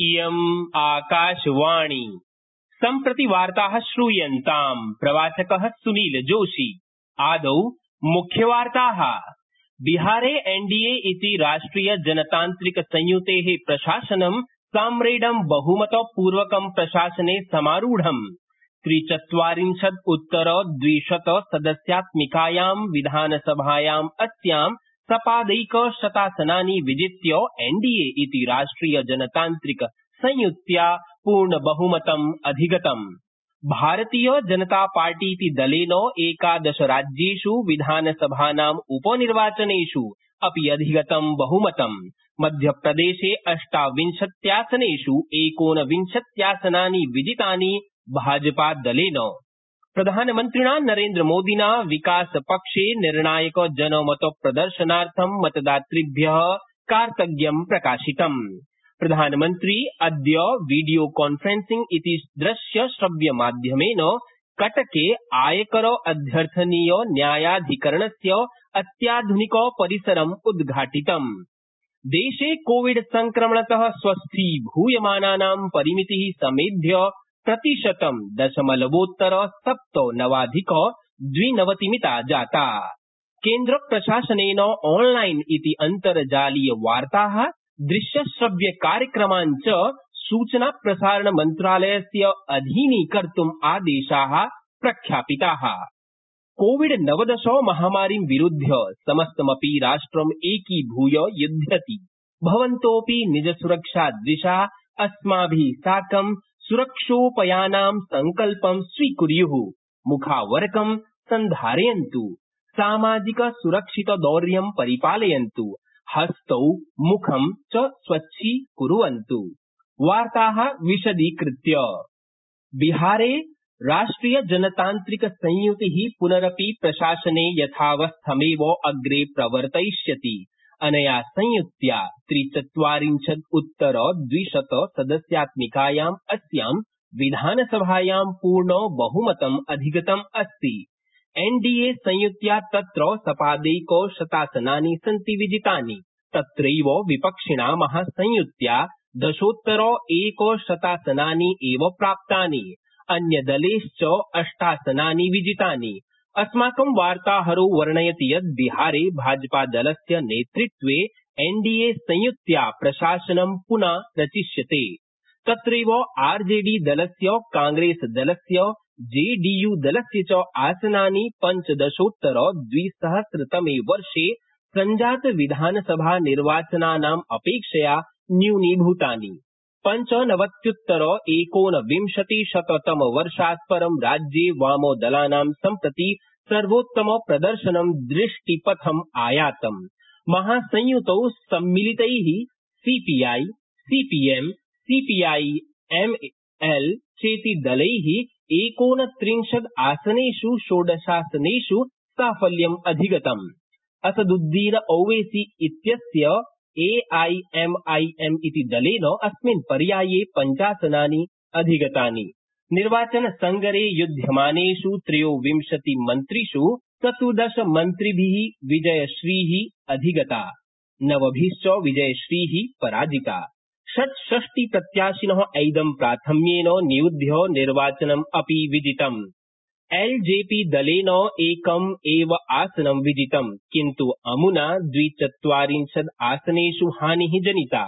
इयम् आकाशवाणी। सम्प्रति वार्ताः श्रूयन्ताम्। प्रवाचकः सुनील जोशी। आदौ मुख्यवार्ताः। बिहारे एनडीए इति राष्ट्रिय जनतान्त्रिक संयुतेः प्रशासनं साम्रेडं बहुमतपूर्वकं प्रशासने समारूढम्। त्रिचत्वारिंशदुत्तर द्विशत सदस्यात्मिकायां विधानसभायाम् अस्यां सपादैकशतासनानि विजित्य एनडीए इति राष्ट्रिय जनतान्त्रिक संयुत्या पूर्णबहुमतम् अधिगतम्। भारतीय जनता पार्टीति दलेन एकादश राज्येष् विधानसभानाम् उपनिर्वाचनेष् अपि अधिगतं बहुमतम्। मध्यप्रदेशे अष्टाविंशत्यासनेष् एकोनविंशत्यासनानि विजितानि भाजपादलेन प्रधानमन्त्रिणा नरेन्द्रमोदिना विकासपक्षे निर्णायक जनमतप्रदर्शनार्थं मतदातृभ्य कार्तज्ञं प्रकाशितम्। प्रधानमन्त्री अद्य वीडियो कॉन्फ्रेंसिंग इति दृश्यश्रव्यमाध्यमेन कटके आयकर अध्यर्थनीय न्यायाधिकरणस्य अत्याधुनिक परिसरम् उद्घाटितम्। देशे कोविड संक्रमणतः स्वस्थीभूयमानानां परिमिति समेध्य प्रतिशतं दशमलवोत्तर सप्तनवाधिक द्विनवतिमिता जाता। केन्द्रप्रशासनेन ऑनलाइन इति अन्तर्जालीय वार्ताः दृश्यश्रव्यकार्यक्रमान् च सूचनाप्रसारणमन्त्रालयस्य अधीनीकर्तुम् आदेशाः प्रख्यापिताः। कोविड नवदश महामारीं विरुध्य समस्तमपि राष्ट्रम् एकीभूय युध्यति भवन्तोऽपि निजसुरक्षादृशा अस्माभि साकं सुरक्षोपायानां सङ्कल्पं स्वीकुर्यु। मुखावरकं सन्धारयन्तु। सामाजिक सुरक्षितदौर्यं परिपालयन्तु। हस्तौ मुखं च स्वच्छीकुर्वन्तु। विशदीकृत्य। बिहारे राष्ट्रिय जनतान्त्रिक संयुतिः पुनरपि प्रशासने यथावस्थमेव अग्रे प्रवर्तयिष्यति अनया संयुत्या त्रिचत्वारिंशदुत्तर द्विशत सदस्यात्मिकायाम् अस्यां विधानसभायां पूर्ण बहुमतम् अधिगतम् अस्ति। एनडीए संयुत्या तत्र सपादैकशतासनानि सन्ति विजितानि। तत्रैव विपक्षिणा महासंयुत्या दशोत्तर एकशतासनानि एव प्राप्तानि। अन्यदलैश्च अष्टासनानि विजितानि। अस्माकं वार्ताहरो वर्णयति यत् बिहारे भाजपादलस्य नेतृत्वे एनडीए संयुत्या प्रशासनं पुना रचिष्यते। तत्रैव आरजेडी दलस्य कांग्रेसदलस्य जेडीयू-दलस्य च आसनानि पञ्चदशोत्तर द्विसहस्रतमे वर्षे सञ्जात विधानसभा निर्वाचनानाम् अपेक्षया न्यूनीभूतानि। पञ्चनवत्युत्तर एकोनविंशतिशततमवर्षात् परं राज्ये वामदलानां सम्प्रति सर्वोत्तम प्रदर्शनं दृष्टिपथम् आयातम्। महासंयुतौ सम्मिलितैः सीपीआई सीपीएम सीपीआईएमएल चेति दलैः एकोनत्रिंशद् आसनेष् षोडशासनेष् साफल्यम् अधिगतम्। असदुद्दीन ओवैसी इत्यस्य एआईएमआईएम इति दलेन अस्मिन् पर्याये पञ्चासनानि अधिगतानि। निर्वाचनसंगरे युध्यमानेष् त्रयोविंशतिमन्त्रिष् चतुर्दशमन्त्रिभिः विजयश्रीः अधिगता, नवभिश्च विजयश्रीः पराजिता। षट्षष्टिप्रत्याशिनः ऐदं प्राथम्येन नियुध्य निर्वाचनम् अपि विजितम् एलजेपी दलेन एकम् एव आसनं किन्तु अमुना द्विचत्वारिंशद् आसनेष् हानिः जनिता।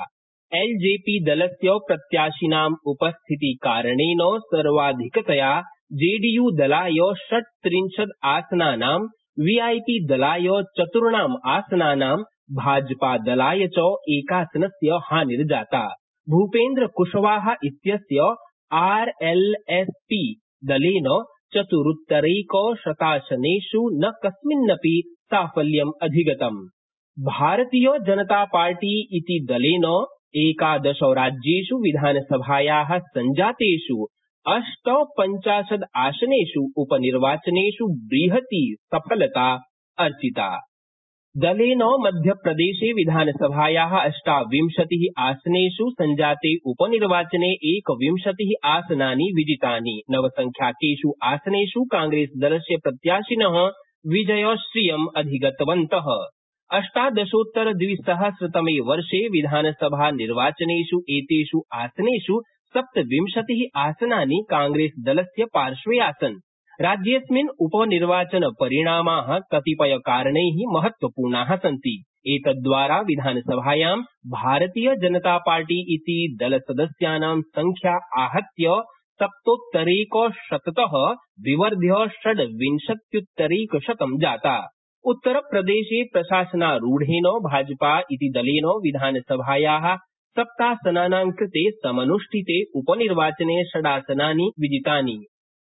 एलजेपी दलस्य प्रत्याशिनाम् उपस्थितिकारणेन सर्वाधिकतया जेडीयू दलाय षट्त्रिंशद् आसनानां वीआईपी दलाय चतुर्णाम् आसनानां भाजपादलाय च एकासनस्य हानिर्जाता। भूपेन्द्र कुशवाहा इत्यस्य आरएलएसपी दलेन चतुरुत्तरैकशतासनेष् न कस्मिन्नपि साफल्यम् अधिगतम्। भारतीय जनता पार्टी इति दलेन एकादश राज्येष् विधानसभायाः सञ्जातेष् अष्टपञ्चाशद् आसनेष् उपनिर्वाचनेष् बृहती सफलता अर्जिता। दलेन मध्यप्रदेशे विधानसभायाः अष्टाविंशतिः आसनेष् सञ्जाते उपनिर्वाचने एकविंशतिः आसनानि विजितानि। नवसंख्याकेष् आसनेष् कांग्रेसदलस्य प्रत्याशिनः विजयश्रियम् अधिगतवन्तः। अष्टादशोत्तरद्विसहस्रतमे वर्षे विधानसभानिर्वाचनेष् एतेष् आसनेष् सप्तविंशति आसनानि कांग्रेसदलस्य पार्श्वे आसन्। राज्येऽस्मिन् उपनिर्वाचनपरिणामा कतिपयकारणै महत्वपूर्णा सन्ति। एतद्वारा विधानसभायां भारतीय जनता पार्टी इति दलसदस्यानां संख्या आहत्य सप्तोत्तरैकशतत विवर्ध्य षड्विंशत्युत्तरैकशतं जाता। उत्तरप्रदेशे प्रशासनारूढेन भाजपा इति दलेन विधानसभाया सप्तासनानां कृते समन्ष्ठिते उपनिर्वाचने षडासनानि विजितानि।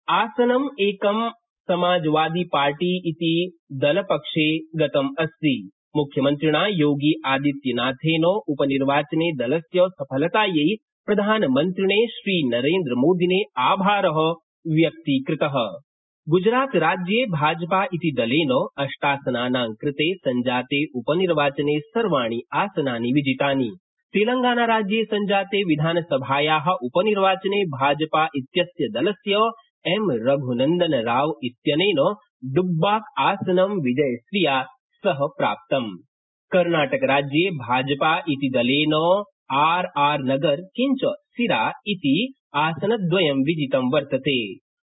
आसनम् एकं समाजवादी पार्टी इति दलपक्षे गतम् अस्ति। मुख्यमन्त्रिणा योगी आदित्यनाथेन उपनिर्वाचने दलस्य सफलतायै प्रधानमन्त्रिणे श्रीनरेन्द्रमोदिने आभार व्यक्तीकृत। गुजरातराज्ये भाजपा इति दलेन अष्टासनानां कृते संजाते उपनिर्वाचने सर्वाणि आसनानि विजितानि। तेलंगानाराज्ये संजाते विधानसभाया उपनिर्वाचने भाजपा इत्यस्य दलस्य एम रघ्नन्दनराव इत्यनेन डुब्बाक आसनं विजयश्रिया सह प्राप्तम्। कर्णाटकराज्ये भाजपा इति दलेन आर आर नगर किञ्च सिरा इति आसनद्वयं विजितं वर्तते।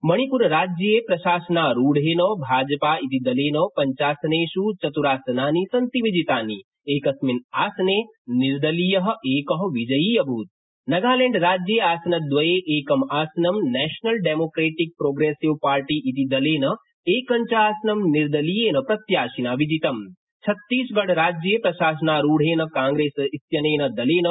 मणिपुरराज्ये प्रशासनारूढेन भाजपा इति दलेन पञ्चासनेष् चतुरासनानि सन्ति विजितानि। एकस्मिन् आसने निर्दलीय एक विजयी अभूत्। नगालैण्डराज्ये आसनद्वये एकम् आसनं नेशनल डेमोक्रेटिक प्रोग्रेसिव पार्टी इति दलेन एकञ्च आसनं निर्दलीयेन प्रत्याशिना विजितम्। छत्तीसगढराज्ये प्रशासनारूढेन कांग्रेस इत्यनेन दलेन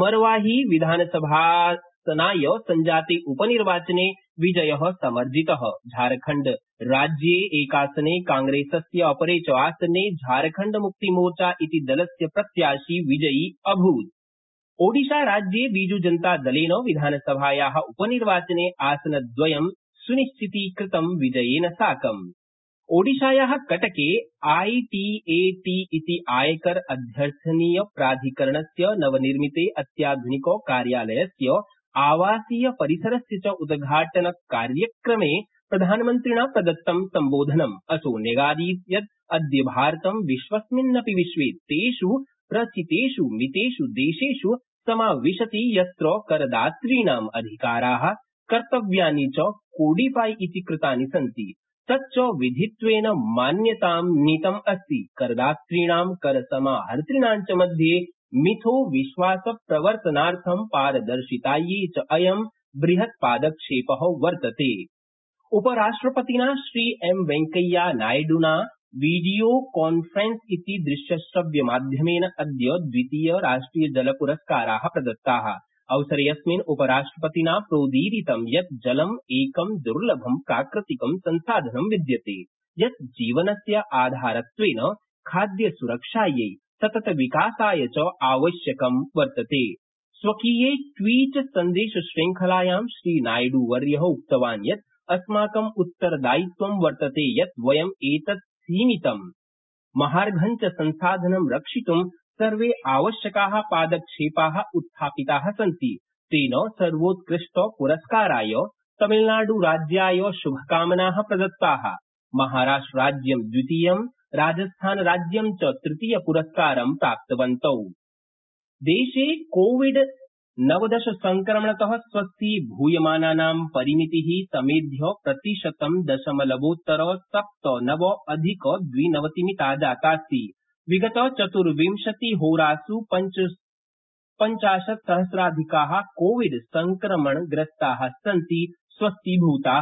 मरवाही विधानसभासनाय संजाते उपनिर्वाचने विजय समर्जित। झारखण्डराज्ये एकासने कांग्रेसस्य अपरे च आसने झारखण्ड मुक्तिमोर्चा इति दलस्य प्रत्याशी विजयी अभूत्। ओडिशाराज्ये बीजुजनतादलेन विधानसभाया उपनिर्वाचने आसनद्वयं सुनिश्चितीकृतं विजयेन साकम्। ओडिशाया कटके आईटीएटी इति आयकर अध्यर्थनीय प्राधिकरणस्य नवनिर्मिते अत्याध्निक कार्यालयस्य आवासीय परिसरस्य च उद्घाटनकार्यक्रमे प्रधानमन्त्रिणा प्रदत्तं सम्बोधनम्। असौ न्यगादीत् यत् अद्य भारतं विश्वस्मिन्नपि विश्वे तेष् प्रथितेष् मितेष् देशेष् समाविशति यत्र करदातॄणाम् अधिकारा, कर्तव्यानि च कोडिफाई इति कृतानि सन्ति। तच्च विधित्वेन मान्यतां नीतम् अस्ति। करदातॄणां करसमाहर्तॄणां मध्ये मिथो विश्वासप्रवर्तनार्थं पारदर्शितायै च अयं बृहत्पादक्षेप वर्तते। उपराष्ट्रपतिना श्री एम वेंकैया नायड्ना वीडियो कॉन्फ्रेंस इति दृश्यश्रव्यमाध्यमेन अद्य द्वितीय राष्ट्रिय जल पुरस्कारा प्रदत्ता। अवसरेऽस्मिन् उपराष्ट्रपतिना प्रोदीरितं यत् जलम् एकं दुर्लभं प्राकृतिकं संसाधनं विद्यते। यत् जीवनस्य आधारत्वेन खाद्यसुरक्षायै सततविकासाय च आवश्यकं वर्तते। स्वकीये ट्वीट सन्देशश्रृंखलायां श्रीनायड्वर्य उक्तवान् यत् अस्माकम् उत्तरदायित्वं वर्तते यत् वयम् एतत् सीमितं महार्घं च संसाधनं रक्षितुं सर्वे आवश्यका पादक्षेपा उत्थापिता सन्ति। तेन सर्वोत्कृष्टपुरस्काराय तमिलनाड्राज्याय शुभकामना प्रदत्ता। महाराष्ट्रराज्यं द्वितीयं राजस्थानराज्यं च प्राप्तवन्तौ। देशे कोविड नवदश संक्रमणत स्वस्थीभूयमानानां परिमिति समेध्य प्रतिशतं दशमलवोत्तर सप्त नव अधिक द्विनवतिमिता जातास्ति विगत चतुर्विंशतिहोरास् पञ्चाशत्सहस्राधिका कोविड संक्रमणग्रस्ता सन्ति स्वस्थीभूता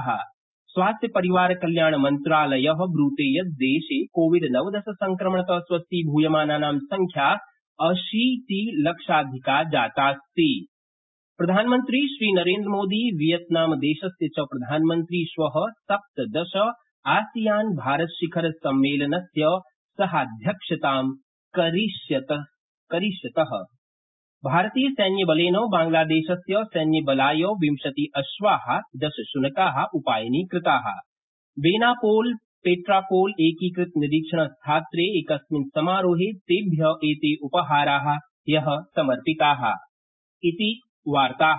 स्वास्थ्यपरिवारकल्याणमन्त्रालय ब्रूते यत् देशे कोविड नवदश संक्रमणत स्वस्थीभूयमानानां संख्या अशीतिलक्षाधिका जातास्ति प्रधानमन्त्री श्रीनरेन्द्रमोदी वियतनामदेशस्य च प्रधानमन्त्री श्व सप्तदश आसियान भारत शिखर सम्मेलनस्य सहाध्यक्षतां करिष्यतः भारतीयसैन्यबलेन बांग्लादेशस्य सैन्यबलाय विंशति अश्वा दश शुनका उपायनीकृता। बेनापोल पेट्रापोल एकीकृत निरीक्षण स्थात्रे एकस्मिन् समारोहे तेभ्य एते उपहारा ह्य समर्पिता इति वार्ता।